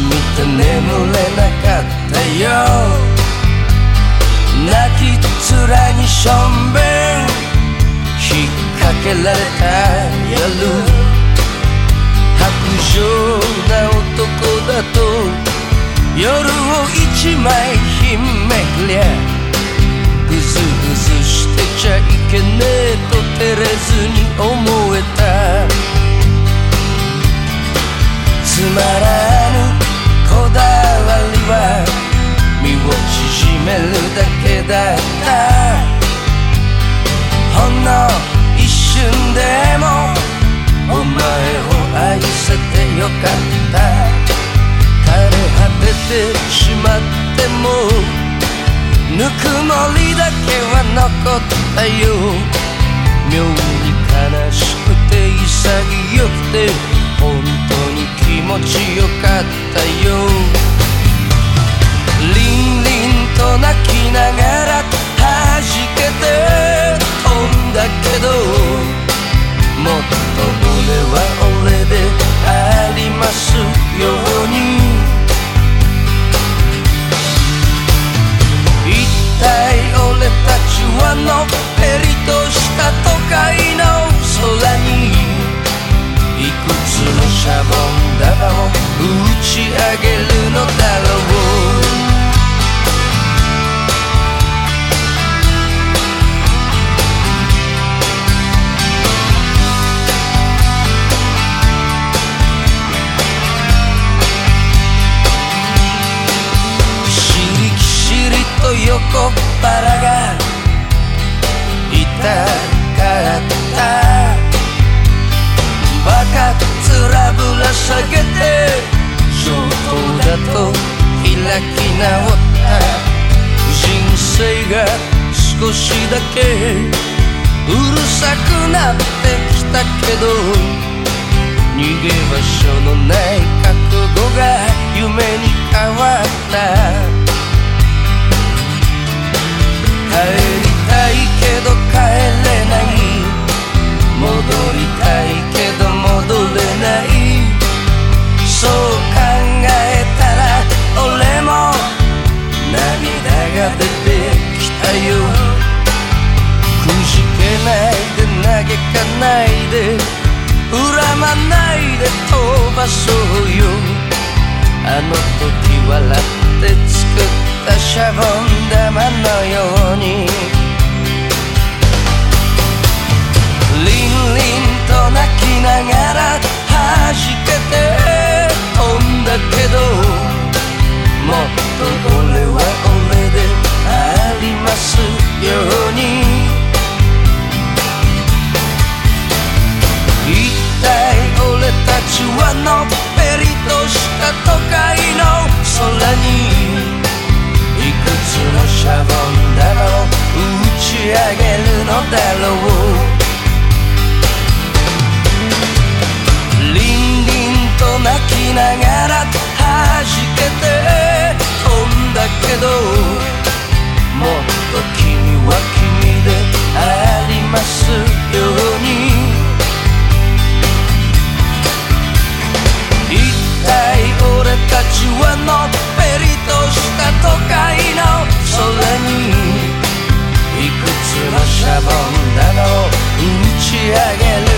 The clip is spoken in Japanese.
眠て眠れなかったよ。泣き面にしょんべん。引っ掛けられた夜。白状な男だと。夜を一枚ひんめくりゃ。ぐずぐずしてちゃいけねえと照れずに思えた。つまらめるだけだった。ほんの一瞬でもお前を愛せてよかった。枯れ果ててしまってもぬくもりだけは残ったよ。妙に悲しく腹が痛かった。バカつらぶら下げて上等だと開き直った。人生が少しだけうるさくなってきたけど逃げ場所のない覚悟が夢に変わった。かないで恨まないで飛ばそうよ。あの時笑って作ったシャボン玉のように。きながら弾けて飛んだけどもっと君は君でありますように。一体俺たちはのっぺりとした都会の空にいくつのシャボン玉を打ち上げる。